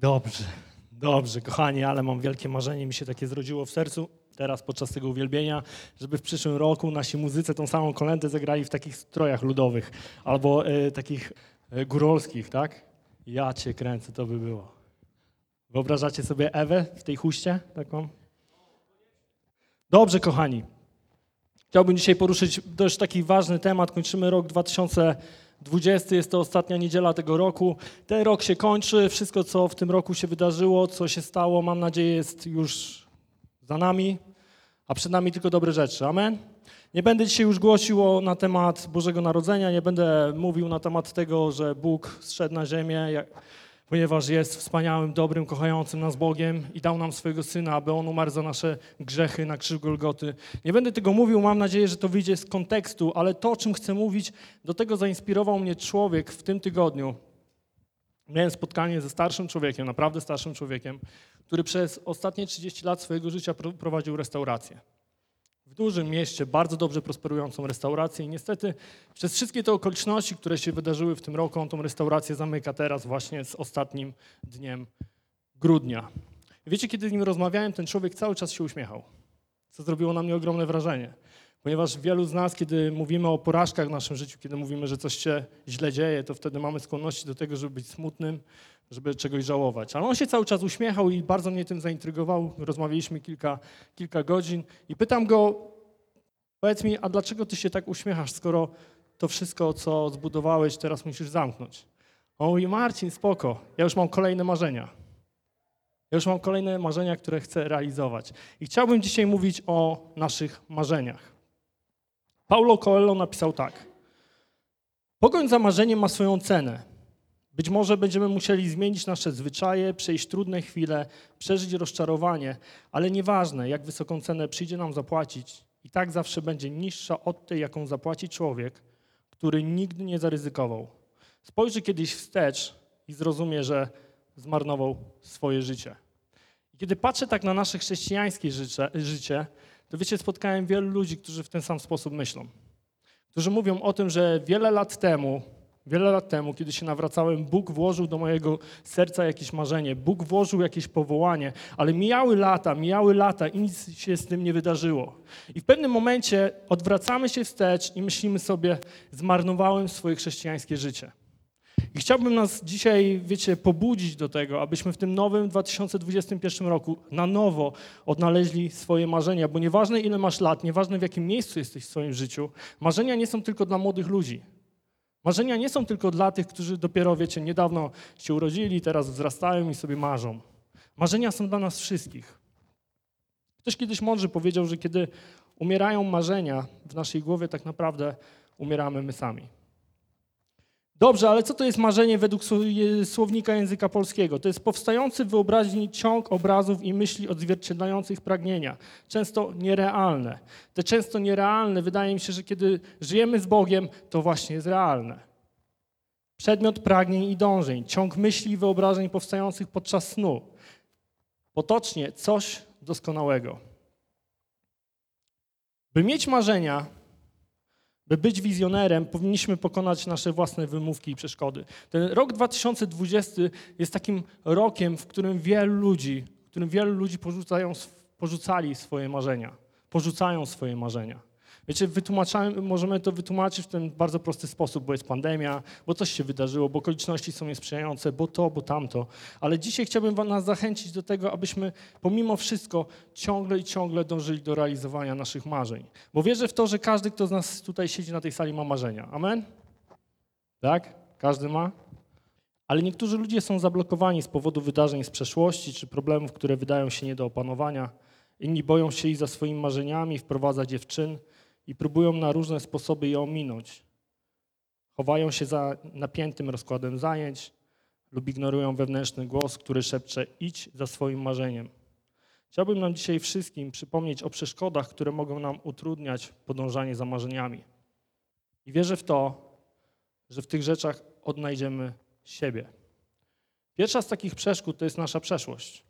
Dobrze, dobrze, kochani, ale mam wielkie marzenie, mi się takie zrodziło w sercu teraz podczas tego uwielbienia, żeby w przyszłym roku nasi muzycy tą samą kolędę zagrali w takich strojach ludowych albo e, takich e, górolskich, tak? Ja cię kręcę, to by było. Wyobrażacie sobie Ewę w tej huście taką? Dobrze, kochani. Chciałbym dzisiaj poruszyć dość taki ważny temat. Kończymy rok 2020, jest to ostatnia niedziela tego roku. Ten rok się kończy, wszystko co w tym roku się wydarzyło, co się stało, mam nadzieję jest już za nami, a przed nami tylko dobre rzeczy. Amen? Nie będę dzisiaj już głosił na temat Bożego Narodzenia, nie będę mówił na temat tego, że Bóg zszedł na ziemię, ponieważ jest wspaniałym, dobrym, kochającym nas Bogiem i dał nam swojego Syna, aby On umarł za nasze grzechy na krzyż Golgoty. Nie będę tego mówił, mam nadzieję, że to wyjdzie z kontekstu, ale to, o czym chcę mówić, do tego zainspirował mnie człowiek w tym tygodniu. Miałem spotkanie ze starszym człowiekiem, naprawdę starszym człowiekiem, który przez ostatnie 30 lat swojego życia pro- prowadził restaurację. W dużym mieście, bardzo dobrze prosperującą restaurację i niestety przez wszystkie te okoliczności, które się wydarzyły w tym roku, on tą restaurację zamyka teraz właśnie z ostatnim dniem grudnia. Wiecie, kiedy z nim rozmawiałem, ten człowiek cały czas się uśmiechał, co zrobiło na mnie ogromne wrażenie. Ponieważ wielu z nas, kiedy mówimy o porażkach w naszym życiu, kiedy mówimy, że coś się źle dzieje, to wtedy mamy skłonności do tego, żeby być smutnym, żeby czegoś żałować. Ale on się cały czas uśmiechał i bardzo mnie tym zaintrygował. Rozmawialiśmy kilka, kilka godzin i pytam go, powiedz mi, a dlaczego ty się tak uśmiechasz, skoro to wszystko, co zbudowałeś, teraz musisz zamknąć? On mówi, Marcin, spoko, ja już mam kolejne marzenia. Ja już mam kolejne marzenia, które chcę realizować. I chciałbym dzisiaj mówić o naszych marzeniach. Paulo Coelho napisał tak. Pogoń za marzeniem ma swoją cenę. Być może będziemy musieli zmienić nasze zwyczaje, przejść trudne chwile, przeżyć rozczarowanie, ale nieważne, jak wysoką cenę przyjdzie nam zapłacić, i tak zawsze będzie niższa od tej, jaką zapłaci człowiek, który nigdy nie zaryzykował. Spojrzy kiedyś wstecz i zrozumie, że zmarnował swoje życie. I kiedy patrzę tak na nasze chrześcijańskie życie, życie, to wiecie, spotkałem wielu ludzi, którzy w ten sam sposób myślą. Którzy mówią o tym, że wiele lat temu, wiele lat temu, kiedy się nawracałem, Bóg włożył do mojego serca jakieś marzenie, Bóg włożył jakieś powołanie, ale mijały lata, mijały lata i nic się z tym nie wydarzyło. I w pewnym momencie odwracamy się wstecz i myślimy sobie, zmarnowałem swoje chrześcijańskie życie. I chciałbym nas dzisiaj, wiecie, pobudzić do tego, abyśmy w tym nowym 2021 roku na nowo odnaleźli swoje marzenia, bo nieważne ile masz lat, nieważne w jakim miejscu jesteś w swoim życiu, marzenia nie są tylko dla młodych ludzi. Marzenia nie są tylko dla tych, którzy dopiero, wiecie, niedawno się urodzili, teraz wzrastają i sobie marzą. Marzenia są dla nas wszystkich. Ktoś kiedyś mądrze powiedział, że kiedy umierają marzenia w naszej głowie, tak naprawdę umieramy my sami. Dobrze, ale co to jest marzenie według słownika języka polskiego? To jest powstający w wyobraźni ciąg obrazów i myśli odzwierciedlających pragnienia, często nierealne. Te często nierealne, wydaje mi się, że kiedy żyjemy z Bogiem, to właśnie jest realne. Przedmiot pragnień i dążeń, ciąg myśli i wyobrażeń powstających podczas snu. Potocznie coś doskonałego. By mieć marzenia, by być wizjonerem, powinniśmy pokonać nasze własne wymówki i przeszkody. Ten rok 2020 jest takim rokiem, w którym wielu ludzi, w którym wielu ludzi porzucają, porzucali swoje marzenia. Porzucają swoje marzenia. Wiecie, możemy to wytłumaczyć w ten bardzo prosty sposób, bo jest pandemia, bo coś się wydarzyło, bo okoliczności są niesprzyjające, bo to, bo tamto. Ale dzisiaj chciałbym nas zachęcić do tego, abyśmy pomimo wszystko ciągle i ciągle dążyli do realizowania naszych marzeń. Bo wierzę w to, że każdy, kto z nas tutaj siedzi na tej sali, ma marzenia. Amen? Tak? Każdy ma? Ale niektórzy ludzie są zablokowani z powodu wydarzeń z przeszłości czy problemów, które wydają się nie do opanowania. Inni boją się iść za swoimi marzeniami, wprowadzać je w czyn i próbują na różne sposoby je ominąć. Chowają się za napiętym rozkładem zajęć lub ignorują wewnętrzny głos, który szepcze idź za swoim marzeniem. Chciałbym nam dzisiaj wszystkim przypomnieć o przeszkodach, które mogą nam utrudniać podążanie za marzeniami. I wierzę w to, że w tych rzeczach odnajdziemy siebie. Pierwsza z takich przeszkód to jest nasza przeszłość.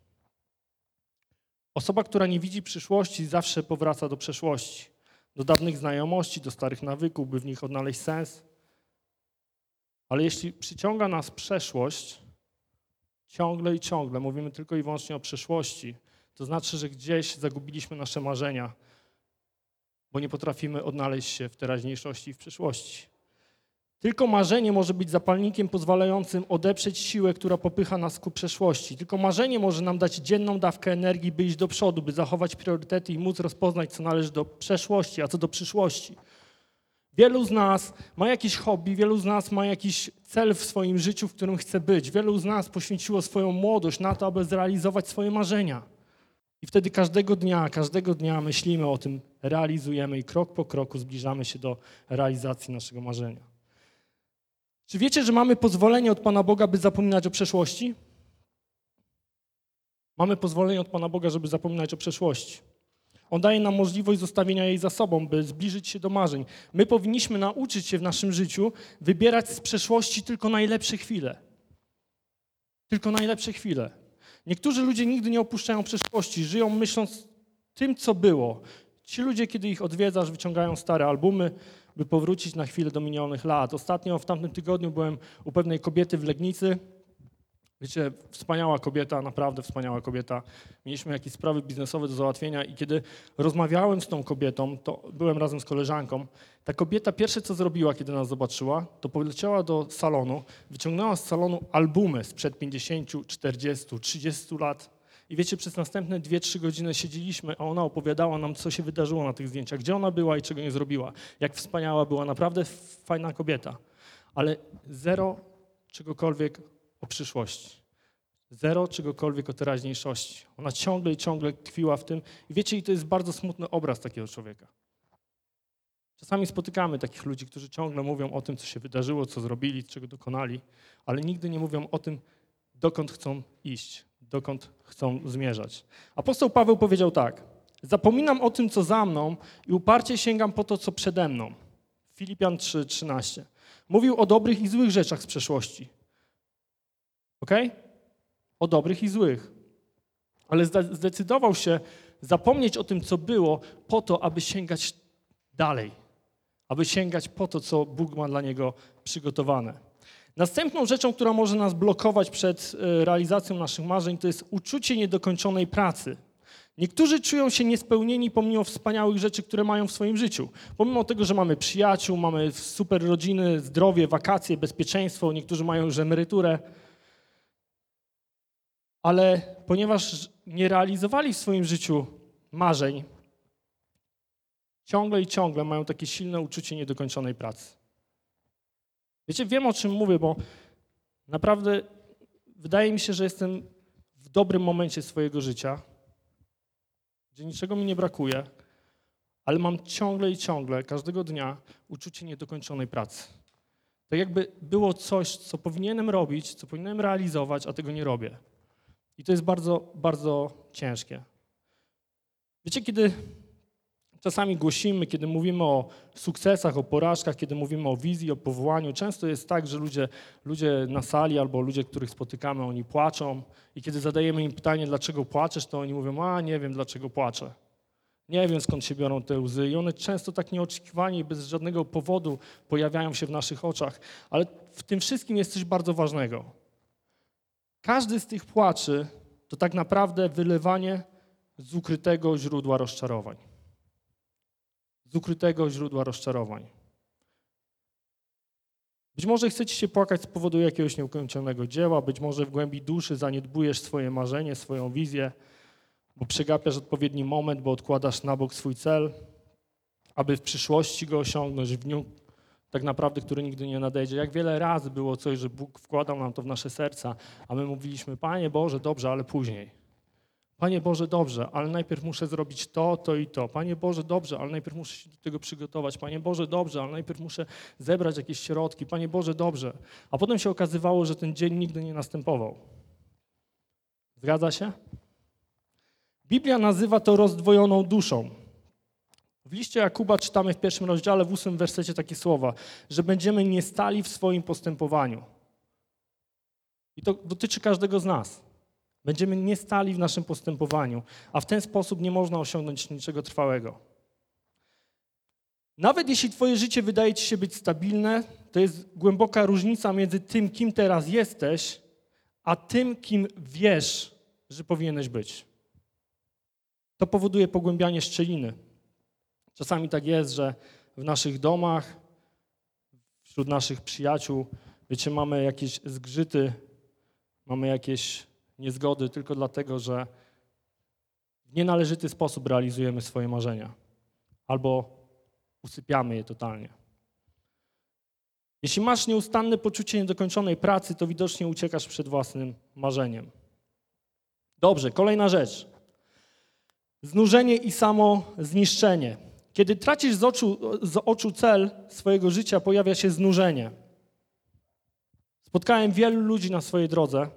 Osoba, która nie widzi przyszłości, zawsze powraca do przeszłości do dawnych znajomości, do starych nawyków, by w nich odnaleźć sens. Ale jeśli przyciąga nas przeszłość, ciągle i ciągle mówimy tylko i wyłącznie o przeszłości, to znaczy, że gdzieś zagubiliśmy nasze marzenia, bo nie potrafimy odnaleźć się w teraźniejszości i w przyszłości. Tylko marzenie może być zapalnikiem pozwalającym odeprzeć siłę, która popycha nas ku przeszłości. Tylko marzenie może nam dać dzienną dawkę energii, by iść do przodu, by zachować priorytety i móc rozpoznać, co należy do przeszłości, a co do przyszłości. Wielu z nas ma jakieś hobby, wielu z nas ma jakiś cel w swoim życiu, w którym chce być. Wielu z nas poświęciło swoją młodość na to, aby zrealizować swoje marzenia. I wtedy każdego dnia, każdego dnia myślimy o tym, realizujemy i krok po kroku zbliżamy się do realizacji naszego marzenia. Czy wiecie, że mamy pozwolenie od Pana Boga, by zapominać o przeszłości? Mamy pozwolenie od Pana Boga, żeby zapominać o przeszłości. On daje nam możliwość zostawienia jej za sobą, by zbliżyć się do marzeń. My powinniśmy nauczyć się w naszym życiu wybierać z przeszłości tylko najlepsze chwile. Tylko najlepsze chwile. Niektórzy ludzie nigdy nie opuszczają przeszłości, żyją myśląc tym, co było. Ci ludzie, kiedy ich odwiedzasz, wyciągają stare albumy, by powrócić na chwilę do minionych lat. Ostatnio w tamtym tygodniu byłem u pewnej kobiety w Legnicy. Wiecie, wspaniała kobieta, naprawdę wspaniała kobieta. Mieliśmy jakieś sprawy biznesowe do załatwienia i kiedy rozmawiałem z tą kobietą, to byłem razem z koleżanką, ta kobieta pierwsze co zrobiła, kiedy nas zobaczyła, to poleciała do salonu, wyciągnęła z salonu albumy sprzed 50, 40, 30 lat i wiecie, przez następne 2-3 godziny siedzieliśmy, a ona opowiadała nam, co się wydarzyło na tych zdjęciach, gdzie ona była i czego nie zrobiła, jak wspaniała była, naprawdę fajna kobieta. Ale zero czegokolwiek o przyszłości. Zero czegokolwiek o teraźniejszości. Ona ciągle i ciągle tkwiła w tym. I wiecie, i to jest bardzo smutny obraz takiego człowieka. Czasami spotykamy takich ludzi, którzy ciągle mówią o tym, co się wydarzyło, co zrobili, czego dokonali, ale nigdy nie mówią o tym, dokąd chcą iść, dokąd chcą zmierzać. Apostoł Paweł powiedział tak: Zapominam o tym, co za mną i uparcie sięgam po to, co przede mną. Filipian 3:13. Mówił o dobrych i złych rzeczach z przeszłości. Ok? O dobrych i złych. Ale zdecydował się zapomnieć o tym, co było, po to, aby sięgać dalej. Aby sięgać po to, co Bóg ma dla niego przygotowane. Następną rzeczą, która może nas blokować przed e, realizacją naszych marzeń, to jest uczucie niedokończonej pracy. Niektórzy czują się niespełnieni pomimo wspaniałych rzeczy, które mają w swoim życiu. Pomimo tego, że mamy przyjaciół, mamy super rodziny, zdrowie, wakacje, bezpieczeństwo, niektórzy mają już emeryturę. Ale ponieważ nie realizowali w swoim życiu marzeń, ciągle i ciągle mają takie silne uczucie niedokończonej pracy. Wiecie, wiem o czym mówię, bo naprawdę wydaje mi się, że jestem w dobrym momencie swojego życia, gdzie niczego mi nie brakuje, ale mam ciągle i ciągle, każdego dnia uczucie niedokończonej pracy. Tak jakby było coś, co powinienem robić, co powinienem realizować, a tego nie robię. I to jest bardzo, bardzo ciężkie. Wiecie, kiedy Czasami głosimy, kiedy mówimy o sukcesach, o porażkach, kiedy mówimy o wizji, o powołaniu. Często jest tak, że ludzie, ludzie na sali albo ludzie, których spotykamy, oni płaczą i kiedy zadajemy im pytanie, dlaczego płaczesz, to oni mówią, a nie wiem, dlaczego płaczę. Nie wiem, skąd się biorą te łzy. I one często tak nieoczekiwanie i bez żadnego powodu pojawiają się w naszych oczach. Ale w tym wszystkim jest coś bardzo ważnego. Każdy z tych płaczy to tak naprawdę wylewanie z ukrytego źródła rozczarowań z ukrytego źródła rozczarowań. Być może chcecie się płakać z powodu jakiegoś nieukończonego dzieła, być może w głębi duszy zaniedbujesz swoje marzenie, swoją wizję, bo przegapiasz odpowiedni moment, bo odkładasz na bok swój cel, aby w przyszłości go osiągnąć, w dniu tak naprawdę, który nigdy nie nadejdzie. Jak wiele razy było coś, że Bóg wkładał nam to w nasze serca, a my mówiliśmy, Panie Boże, dobrze, ale później. Panie Boże, dobrze, ale najpierw muszę zrobić to, to i to. Panie Boże, dobrze, ale najpierw muszę się do tego przygotować. Panie Boże, dobrze, ale najpierw muszę zebrać jakieś środki. Panie Boże, dobrze. A potem się okazywało, że ten dzień nigdy nie następował. Zgadza się? Biblia nazywa to rozdwojoną duszą. W liście Jakuba czytamy w pierwszym rozdziale, w ósmym wersecie takie słowa, że będziemy nie stali w swoim postępowaniu. I to dotyczy każdego z nas. Będziemy nie stali w naszym postępowaniu, a w ten sposób nie można osiągnąć niczego trwałego. Nawet jeśli Twoje życie wydaje Ci się być stabilne, to jest głęboka różnica między tym, kim teraz jesteś, a tym, kim wiesz, że powinieneś być. To powoduje pogłębianie szczeliny. Czasami tak jest, że w naszych domach, wśród naszych przyjaciół, wiecie, mamy jakieś zgrzyty, mamy jakieś niezgody tylko dlatego, że w nienależyty sposób realizujemy swoje marzenia albo usypiamy je totalnie. Jeśli masz nieustanne poczucie niedokończonej pracy, to widocznie uciekasz przed własnym marzeniem. Dobrze, kolejna rzecz. Znużenie i samo zniszczenie. Kiedy tracisz z oczu, z oczu cel swojego życia, pojawia się znużenie. Spotkałem wielu ludzi na swojej drodze,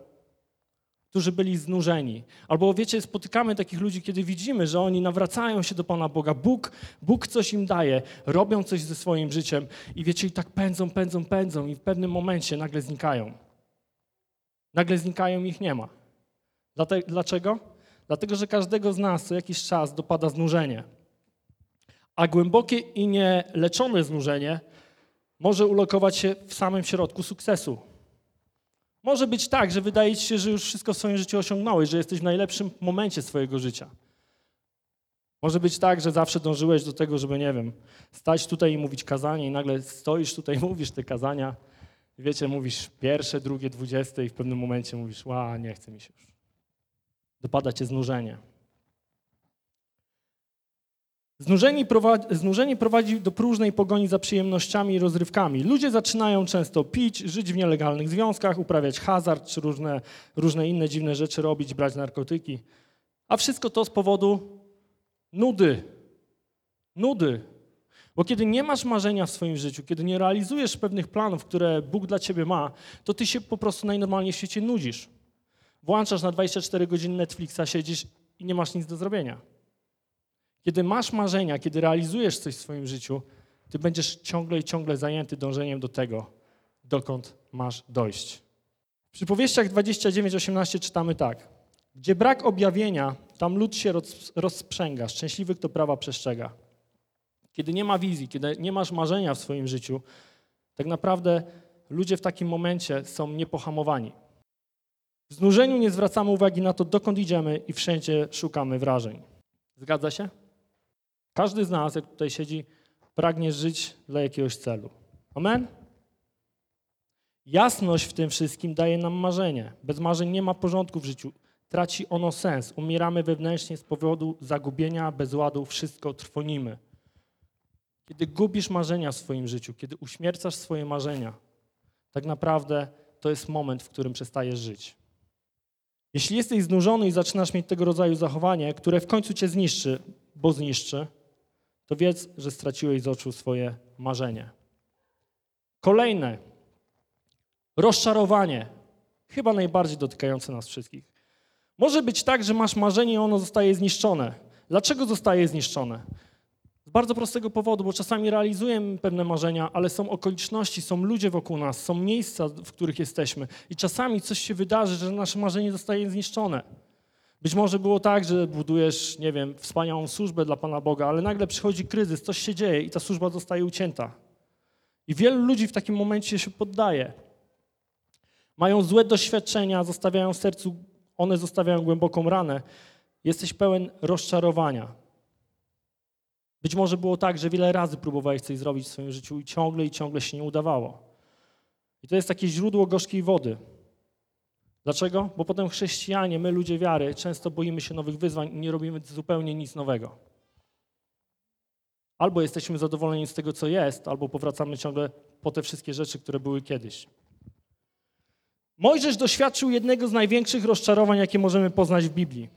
którzy byli znużeni. Albo wiecie, spotykamy takich ludzi, kiedy widzimy, że oni nawracają się do Pana Boga. Bóg, Bóg coś im daje, robią coś ze swoim życiem i wiecie, i tak pędzą, pędzą, pędzą i w pewnym momencie nagle znikają. Nagle znikają ich nie ma. Dlaczego? Dlatego, że każdego z nas co jakiś czas dopada znużenie. A głębokie i nieleczone znużenie może ulokować się w samym środku sukcesu. Może być tak, że wydaje ci się, że już wszystko w swoim życiu osiągnąłeś, że jesteś w najlepszym momencie swojego życia. Może być tak, że zawsze dążyłeś do tego, żeby, nie wiem, stać tutaj i mówić kazanie i nagle stoisz tutaj, mówisz te kazania, wiecie, mówisz pierwsze, drugie, dwudzieste i w pewnym momencie mówisz, ła, nie chce mi się już. Dopada cię znużenie. Znużenie prowadzi, znużenie prowadzi do próżnej pogoni za przyjemnościami i rozrywkami. Ludzie zaczynają często pić, żyć w nielegalnych związkach, uprawiać hazard czy różne, różne inne dziwne rzeczy robić, brać narkotyki. A wszystko to z powodu nudy. Nudy. Bo kiedy nie masz marzenia w swoim życiu, kiedy nie realizujesz pewnych planów, które Bóg dla ciebie ma, to ty się po prostu najnormalniej w świecie nudzisz. Włączasz na 24 godziny Netflixa, siedzisz i nie masz nic do zrobienia. Kiedy masz marzenia, kiedy realizujesz coś w swoim życiu, ty będziesz ciągle i ciągle zajęty dążeniem do tego, dokąd masz dojść. W przypowieściach 29-18 czytamy tak. Gdzie brak objawienia, tam lud się rozprzęga, szczęśliwy, kto prawa przestrzega. Kiedy nie ma wizji, kiedy nie masz marzenia w swoim życiu, tak naprawdę ludzie w takim momencie są niepohamowani. W znużeniu nie zwracamy uwagi na to, dokąd idziemy i wszędzie szukamy wrażeń. Zgadza się? Każdy z nas, jak tutaj siedzi, pragnie żyć dla jakiegoś celu. Amen? Jasność w tym wszystkim daje nam marzenie. Bez marzeń nie ma porządku w życiu. Traci ono sens. Umieramy wewnętrznie z powodu zagubienia, bezładu, wszystko trwonimy. Kiedy gubisz marzenia w swoim życiu, kiedy uśmiercasz swoje marzenia, tak naprawdę to jest moment, w którym przestajesz żyć. Jeśli jesteś znużony i zaczynasz mieć tego rodzaju zachowanie, które w końcu cię zniszczy, bo zniszczy, to wiedz, że straciłeś z oczu swoje marzenie. Kolejne, rozczarowanie, chyba najbardziej dotykające nas wszystkich. Może być tak, że masz marzenie i ono zostaje zniszczone. Dlaczego zostaje zniszczone? Z bardzo prostego powodu, bo czasami realizujemy pewne marzenia, ale są okoliczności, są ludzie wokół nas, są miejsca, w których jesteśmy i czasami coś się wydarzy, że nasze marzenie zostaje zniszczone. Być może było tak, że budujesz, nie wiem, wspaniałą służbę dla Pana Boga, ale nagle przychodzi kryzys, coś się dzieje i ta służba zostaje ucięta. I wielu ludzi w takim momencie się poddaje. Mają złe doświadczenia, zostawiają w sercu, one zostawiają głęboką ranę. Jesteś pełen rozczarowania. Być może było tak, że wiele razy próbowałeś coś zrobić w swoim życiu i ciągle i ciągle się nie udawało. I to jest takie źródło gorzkiej wody. Dlaczego? Bo potem chrześcijanie, my ludzie wiary, często boimy się nowych wyzwań i nie robimy zupełnie nic nowego. Albo jesteśmy zadowoleni z tego, co jest, albo powracamy ciągle po te wszystkie rzeczy, które były kiedyś. Mojżesz doświadczył jednego z największych rozczarowań, jakie możemy poznać w Biblii.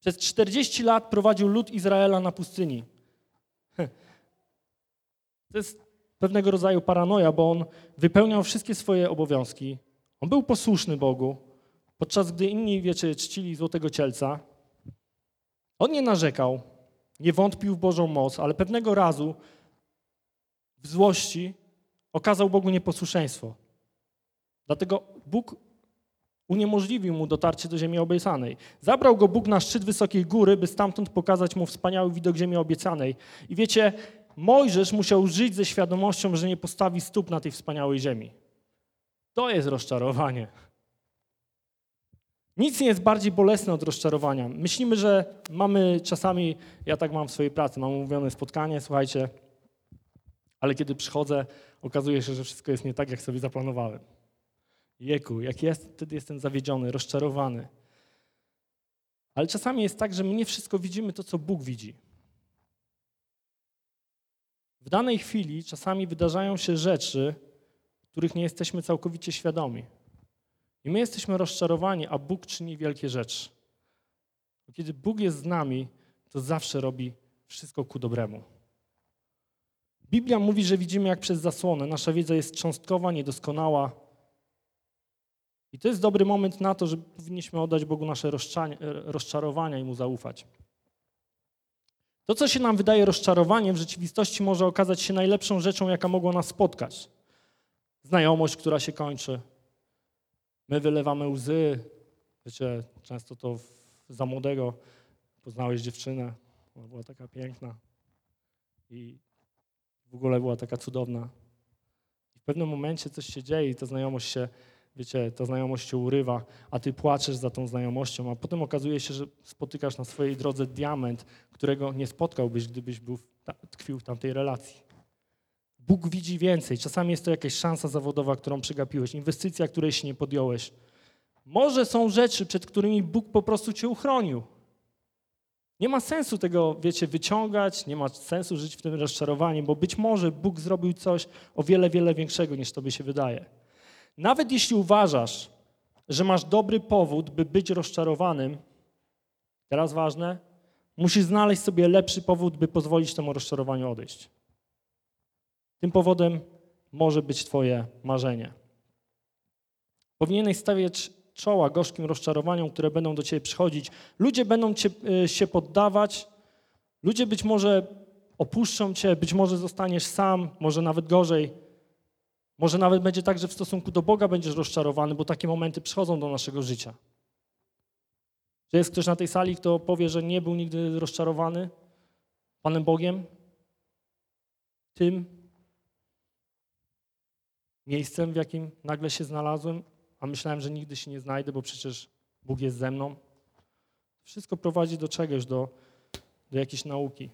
Przez 40 lat prowadził lud Izraela na pustyni. To jest pewnego rodzaju paranoja, bo on wypełniał wszystkie swoje obowiązki, on był posłuszny Bogu, podczas gdy inni, wiecie, czcili złotego cielca. On nie narzekał, nie wątpił w Bożą moc, ale pewnego razu w złości okazał Bogu nieposłuszeństwo. Dlatego Bóg uniemożliwił mu dotarcie do ziemi obiecanej. Zabrał go Bóg na szczyt wysokiej góry, by stamtąd pokazać mu wspaniały widok ziemi obiecanej. I wiecie, Mojżesz musiał żyć ze świadomością, że nie postawi stóp na tej wspaniałej ziemi. To jest rozczarowanie. Nic nie jest bardziej bolesne od rozczarowania. Myślimy, że mamy czasami, ja tak mam w swojej pracy, mam umówione spotkanie, słuchajcie, ale kiedy przychodzę, okazuje się, że wszystko jest nie tak, jak sobie zaplanowałem. Jeku, jak jest, wtedy jestem zawiedziony, rozczarowany. Ale czasami jest tak, że my nie wszystko widzimy to, co Bóg widzi. W danej chwili czasami wydarzają się rzeczy, których nie jesteśmy całkowicie świadomi. I my jesteśmy rozczarowani, a Bóg czyni wielkie rzeczy. Kiedy Bóg jest z nami, to zawsze robi wszystko ku dobremu. Biblia mówi, że widzimy jak przez zasłonę. Nasza wiedza jest cząstkowa, niedoskonała. I to jest dobry moment na to, że powinniśmy oddać Bogu nasze rozczarowania i Mu zaufać. To, co się nam wydaje rozczarowaniem, w rzeczywistości może okazać się najlepszą rzeczą, jaka mogła nas spotkać. Znajomość, która się kończy. My wylewamy łzy. Wiecie, często to za młodego poznałeś dziewczynę, ona była taka piękna i w ogóle była taka cudowna. I w pewnym momencie coś się dzieje i ta znajomość się, wiecie, ta znajomość się urywa, a ty płaczesz za tą znajomością, a potem okazuje się, że spotykasz na swojej drodze diament, którego nie spotkałbyś, gdybyś był, tkwił w tamtej relacji. Bóg widzi więcej. Czasami jest to jakaś szansa zawodowa, którą przegapiłeś, inwestycja, której się nie podjąłeś. Może są rzeczy, przed którymi Bóg po prostu cię uchronił. Nie ma sensu tego, wiecie, wyciągać, nie ma sensu żyć w tym rozczarowaniu, bo być może Bóg zrobił coś o wiele, wiele większego niż tobie się wydaje. Nawet jeśli uważasz, że masz dobry powód, by być rozczarowanym, teraz ważne, musisz znaleźć sobie lepszy powód, by pozwolić temu rozczarowaniu odejść. Tym powodem może być Twoje marzenie. Powinieneś stawiać czoła gorzkim rozczarowaniom, które będą do Ciebie przychodzić. Ludzie będą cię, e, się poddawać, ludzie być może opuszczą Cię, być może zostaniesz sam, może nawet gorzej. Może nawet będzie tak, że w stosunku do Boga będziesz rozczarowany, bo takie momenty przychodzą do naszego życia. Czy jest ktoś na tej sali, kto powie, że nie był nigdy rozczarowany Panem Bogiem? Tym miejscem, w jakim nagle się znalazłem, a myślałem, że nigdy się nie znajdę, bo przecież Bóg jest ze mną. Wszystko prowadzi do czegoś, do, do jakiejś nauki.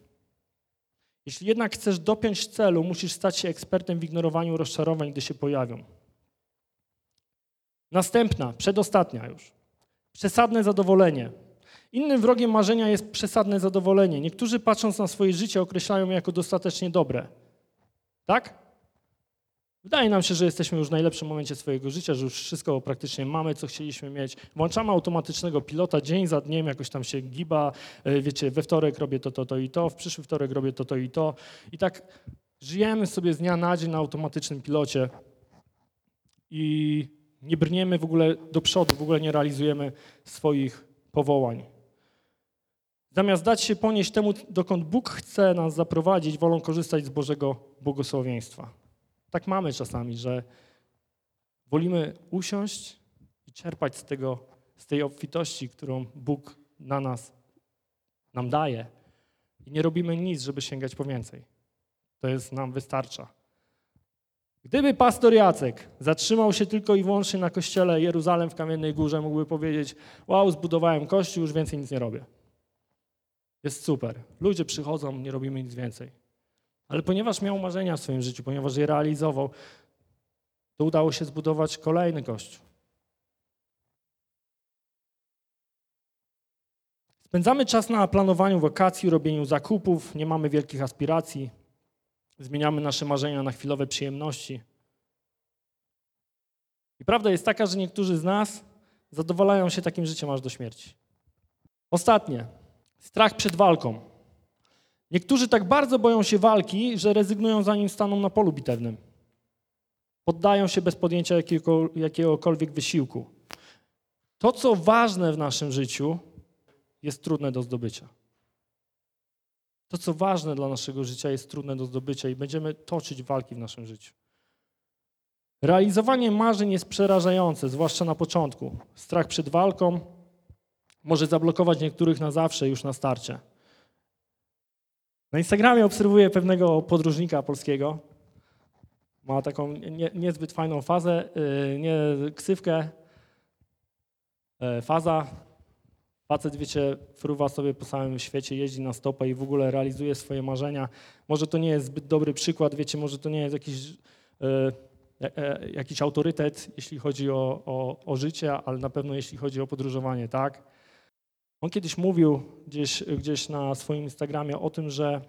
Jeśli jednak chcesz dopiąć celu, musisz stać się ekspertem w ignorowaniu rozczarowań, gdy się pojawią. Następna, przedostatnia już. Przesadne zadowolenie. Innym wrogiem marzenia jest przesadne zadowolenie. Niektórzy patrząc na swoje życie określają je jako dostatecznie dobre. Tak? Wydaje nam się, że jesteśmy już w najlepszym momencie swojego życia, że już wszystko praktycznie mamy, co chcieliśmy mieć. Włączamy automatycznego pilota dzień za dniem, jakoś tam się giba, e, wiecie, we wtorek robię to, to, to i to, w przyszły wtorek robię to, to i to. I tak żyjemy sobie z dnia na dzień na automatycznym pilocie i nie brniemy w ogóle do przodu, w ogóle nie realizujemy swoich powołań. Zamiast dać się ponieść temu, dokąd Bóg chce nas zaprowadzić, wolą korzystać z Bożego błogosławieństwa. Tak mamy czasami, że wolimy usiąść i czerpać z tego, z tej obfitości, którą Bóg na nas nam daje i nie robimy nic, żeby sięgać po więcej. To jest nam wystarcza. Gdyby pastor Jacek zatrzymał się tylko i wyłącznie na kościele Jeruzalem w Kamiennej Górze, mógłby powiedzieć: Wow, zbudowałem kościół, już więcej nic nie robię. Jest super. Ludzie przychodzą, nie robimy nic więcej. Ale ponieważ miał marzenia w swoim życiu, ponieważ je realizował, to udało się zbudować kolejny kościół. Spędzamy czas na planowaniu wakacji, robieniu zakupów, nie mamy wielkich aspiracji, zmieniamy nasze marzenia na chwilowe przyjemności. I prawda jest taka, że niektórzy z nas zadowalają się takim życiem aż do śmierci. Ostatnie. Strach przed walką. Niektórzy tak bardzo boją się walki, że rezygnują zanim staną na polu bitewnym. Poddają się bez podjęcia jakiego, jakiegokolwiek wysiłku. To, co ważne w naszym życiu, jest trudne do zdobycia. To, co ważne dla naszego życia, jest trudne do zdobycia i będziemy toczyć walki w naszym życiu. Realizowanie marzeń jest przerażające, zwłaszcza na początku. Strach przed walką może zablokować niektórych na zawsze już na starcie. Na Instagramie obserwuję pewnego podróżnika polskiego. Ma taką nie, niezbyt fajną fazę, yy, nie ksywkę. e, faza. Facet, wiecie, fruwa sobie po całym świecie, jeździ na stopę i w ogóle realizuje swoje marzenia. Może to nie jest zbyt dobry przykład, wiecie, może to nie jest jakiś, e, e, jakiś autorytet, jeśli chodzi o, o, o życie, ale na pewno jeśli chodzi o podróżowanie, tak? On kiedyś mówił gdzieś, gdzieś na swoim Instagramie o tym, że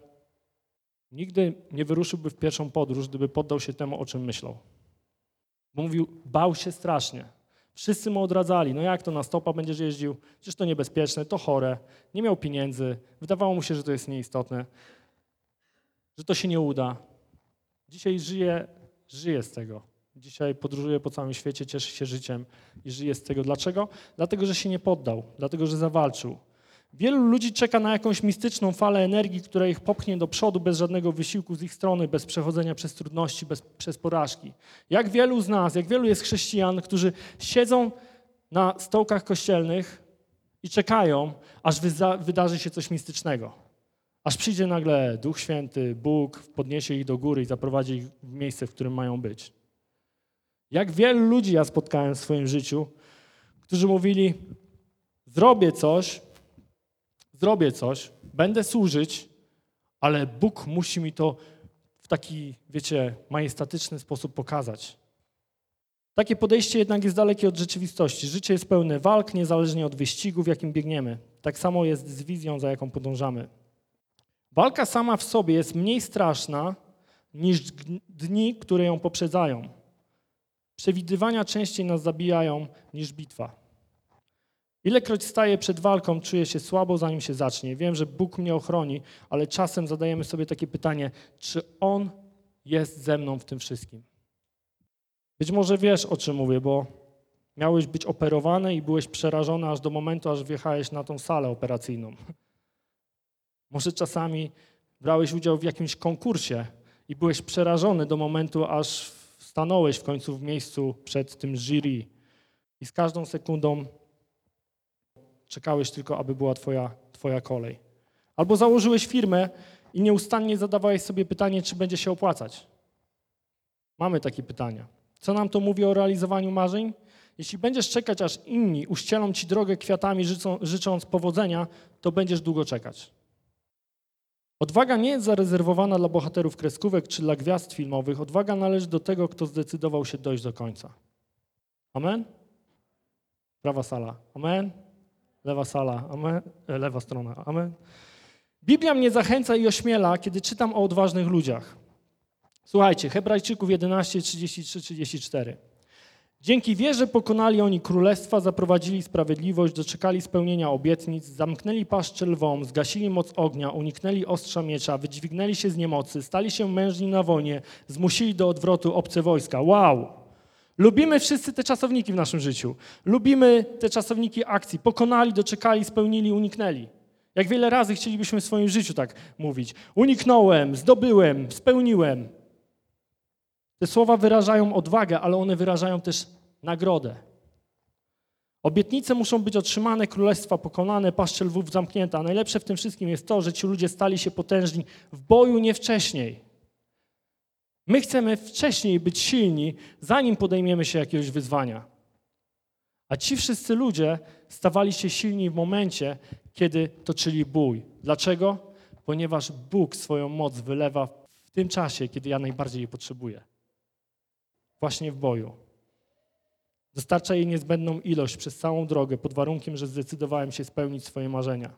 nigdy nie wyruszyłby w pierwszą podróż, gdyby poddał się temu, o czym myślał. Mówił, bał się strasznie. Wszyscy mu odradzali, no jak to na stopa będziesz jeździł? Przecież to niebezpieczne, to chore, nie miał pieniędzy, wydawało mu się, że to jest nieistotne, że to się nie uda. Dzisiaj żyje, żyje z tego. Dzisiaj podróżuje po całym świecie, cieszy się życiem i żyje z tego. Dlaczego? Dlatego, że się nie poddał, dlatego, że zawalczył. Wielu ludzi czeka na jakąś mistyczną falę energii, która ich popchnie do przodu bez żadnego wysiłku z ich strony, bez przechodzenia przez trudności, bez, przez porażki. Jak wielu z nas, jak wielu jest chrześcijan, którzy siedzą na stołkach kościelnych i czekają, aż wydarzy się coś mistycznego. Aż przyjdzie nagle Duch Święty, Bóg, podniesie ich do góry i zaprowadzi ich w miejsce, w którym mają być. Jak wielu ludzi ja spotkałem w swoim życiu, którzy mówili: Zrobię coś, zrobię coś, będę służyć, ale Bóg musi mi to w taki, wiecie, majestatyczny sposób pokazać. Takie podejście jednak jest dalekie od rzeczywistości. Życie jest pełne walk, niezależnie od wyścigu, w jakim biegniemy. Tak samo jest z wizją, za jaką podążamy. Walka sama w sobie jest mniej straszna niż dni, które ją poprzedzają. Przewidywania częściej nas zabijają niż bitwa. Ilekroć staję przed walką, czuję się słabo, zanim się zacznie. Wiem, że Bóg mnie ochroni, ale czasem zadajemy sobie takie pytanie, czy On jest ze mną w tym wszystkim? Być może wiesz, o czym mówię, bo miałeś być operowany i byłeś przerażony aż do momentu, aż wjechałeś na tą salę operacyjną. Może czasami brałeś udział w jakimś konkursie i byłeś przerażony do momentu, aż stanąłeś w końcu w miejscu przed tym jury. I z każdą sekundą Czekałeś tylko, aby była twoja, twoja kolej. Albo założyłeś firmę i nieustannie zadawałeś sobie pytanie, czy będzie się opłacać. Mamy takie pytania. Co nam to mówi o realizowaniu marzeń? Jeśli będziesz czekać, aż inni uścielą ci drogę kwiatami, życzą, życząc powodzenia, to będziesz długo czekać. Odwaga nie jest zarezerwowana dla bohaterów kreskówek czy dla gwiazd filmowych. Odwaga należy do tego, kto zdecydował się dojść do końca. Amen? Prawa sala. Amen? Lewa sala, amen. E, lewa strona, amen. Biblia mnie zachęca i ośmiela, kiedy czytam o odważnych ludziach. Słuchajcie, Hebrajczyków 11, 33, 34. Dzięki wierze pokonali oni królestwa, zaprowadzili sprawiedliwość, doczekali spełnienia obietnic, zamknęli paszczę lwom, zgasili moc ognia, uniknęli ostrza miecza, wydźwignęli się z niemocy, stali się mężni na wojnie, zmusili do odwrotu obce wojska. Wow! Lubimy wszyscy te czasowniki w naszym życiu. Lubimy te czasowniki akcji. Pokonali, doczekali, spełnili, uniknęli. Jak wiele razy chcielibyśmy w swoim życiu tak mówić. Uniknąłem, zdobyłem, spełniłem. Te słowa wyrażają odwagę, ale one wyrażają też nagrodę. Obietnice muszą być otrzymane, królestwa pokonane, paszcze lwów zamknięta. A najlepsze w tym wszystkim jest to, że ci ludzie stali się potężni w boju nie wcześniej. My chcemy wcześniej być silni, zanim podejmiemy się jakiegoś wyzwania. A ci wszyscy ludzie stawali się silni w momencie, kiedy toczyli bój. Dlaczego? Ponieważ Bóg swoją moc wylewa w tym czasie, kiedy ja najbardziej jej potrzebuję. Właśnie w boju. Dostarcza jej niezbędną ilość przez całą drogę, pod warunkiem, że zdecydowałem się spełnić swoje marzenia.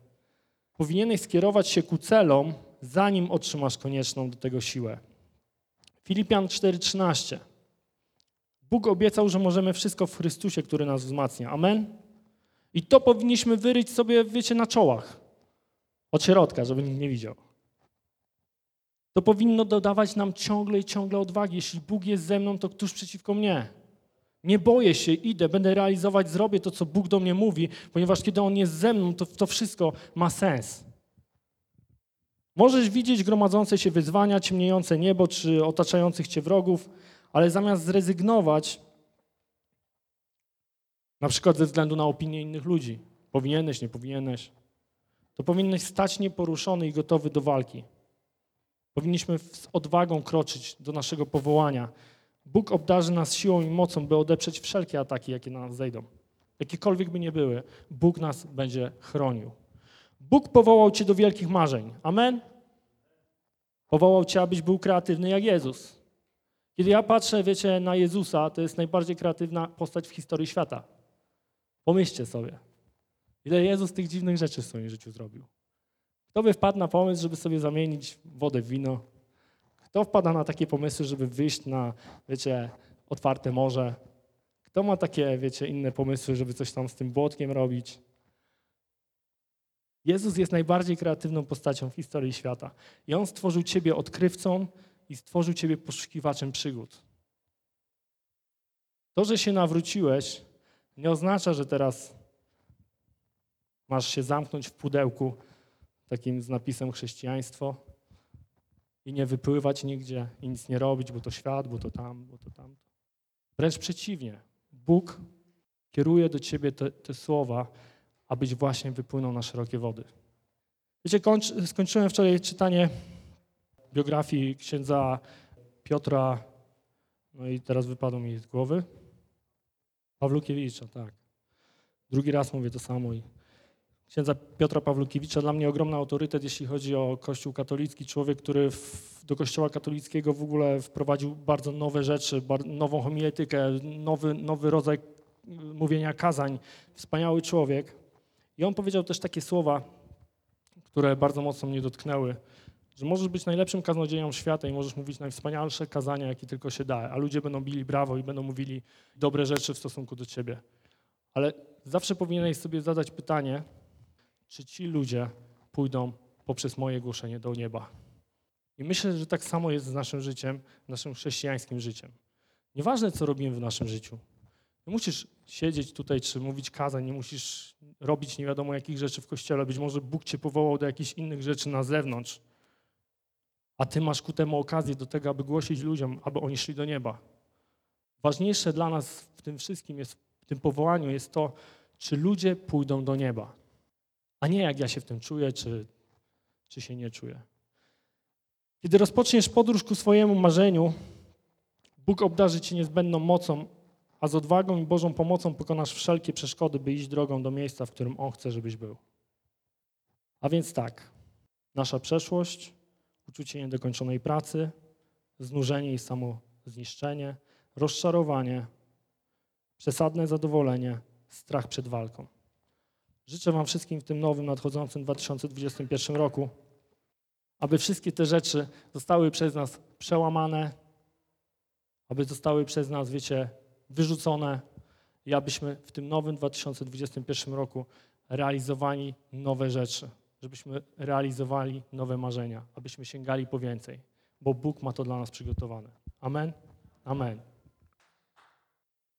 Powinieneś skierować się ku celom, zanim otrzymasz konieczną do tego siłę. Filipian 4:13. Bóg obiecał, że możemy wszystko w Chrystusie, który nas wzmacnia. Amen? I to powinniśmy wyryć sobie, wiecie, na czołach. Od środka, żeby nikt nie widział. To powinno dodawać nam ciągle i ciągle odwagi. Jeśli Bóg jest ze mną, to któż przeciwko mnie? Nie boję się, idę, będę realizować, zrobię to, co Bóg do mnie mówi, ponieważ kiedy On jest ze mną, to, to wszystko ma sens. Możesz widzieć gromadzące się wyzwania, ciemniejące niebo czy otaczających cię wrogów, ale zamiast zrezygnować, na przykład ze względu na opinię innych ludzi, powinieneś, nie powinieneś, to powinneś stać nieporuszony i gotowy do walki. Powinniśmy z odwagą kroczyć do naszego powołania. Bóg obdarzy nas siłą i mocą, by odeprzeć wszelkie ataki, jakie na nas zejdą. jakiekolwiek by nie były, Bóg nas będzie chronił. Bóg powołał cię do wielkich marzeń. Amen? Powołał cię, abyś był kreatywny jak Jezus. Kiedy ja patrzę, wiecie, na Jezusa, to jest najbardziej kreatywna postać w historii świata. Pomyślcie sobie, ile Jezus tych dziwnych rzeczy w swoim życiu zrobił. Kto by wpadł na pomysł, żeby sobie zamienić wodę w wino? Kto wpada na takie pomysły, żeby wyjść na, wiecie, otwarte morze? Kto ma takie, wiecie, inne pomysły, żeby coś tam z tym błotkiem robić? Jezus jest najbardziej kreatywną postacią w historii świata. I On stworzył Ciebie odkrywcą i stworzył Ciebie poszukiwaczem przygód. To, że się nawróciłeś, nie oznacza, że teraz masz się zamknąć w pudełku takim z napisem chrześcijaństwo i nie wypływać nigdzie i nic nie robić, bo to świat, bo to tam, bo to tam. Wręcz przeciwnie. Bóg kieruje do ciebie te, te słowa, abyś właśnie wypłynął na szerokie wody. Wiecie, kończ, skończyłem wczoraj czytanie biografii księdza Piotra, no i teraz wypadło mi z głowy. Pawlukiewicza, tak. Drugi raz mówię to samo. I księdza Piotra Pawlukiewicza dla mnie ogromny autorytet, jeśli chodzi o Kościół katolicki. Człowiek, który w, do Kościoła katolickiego w ogóle wprowadził bardzo nowe rzeczy, bar, nową homiletykę, nowy, nowy rodzaj mówienia kazań. Wspaniały człowiek. I on powiedział też takie słowa, które bardzo mocno mnie dotknęły, że możesz być najlepszym kaznodzieją świata i możesz mówić najwspanialsze kazania, jakie tylko się da, a ludzie będą bili brawo i będą mówili dobre rzeczy w stosunku do ciebie. Ale zawsze powinieneś sobie zadać pytanie, czy ci ludzie pójdą poprzez moje głoszenie do nieba. I myślę, że tak samo jest z naszym życiem, naszym chrześcijańskim życiem. Nieważne, co robimy w naszym życiu. Nie musisz siedzieć tutaj czy mówić kazań, nie musisz robić nie wiadomo jakich rzeczy w kościele. Być może Bóg cię powołał do jakichś innych rzeczy na zewnątrz, a ty masz ku temu okazję do tego, aby głosić ludziom, aby oni szli do nieba. Ważniejsze dla nas w tym wszystkim jest, w tym powołaniu jest to, czy ludzie pójdą do nieba, a nie jak ja się w tym czuję, czy, czy się nie czuję. Kiedy rozpoczniesz podróż ku swojemu marzeniu, Bóg obdarzy cię niezbędną mocą, a z odwagą i Bożą pomocą pokonasz wszelkie przeszkody, by iść drogą do miejsca, w którym On chce, żebyś był. A więc tak, nasza przeszłość, uczucie niedokończonej pracy, znużenie i samozniszczenie, rozczarowanie, przesadne zadowolenie, strach przed walką. Życzę Wam wszystkim w tym nowym, nadchodzącym 2021 roku, aby wszystkie te rzeczy zostały przez nas przełamane, aby zostały przez nas, wiecie, wyrzucone i abyśmy w tym nowym 2021 roku realizowali nowe rzeczy, żebyśmy realizowali nowe marzenia, abyśmy sięgali po więcej, bo Bóg ma to dla nas przygotowane. Amen? Amen.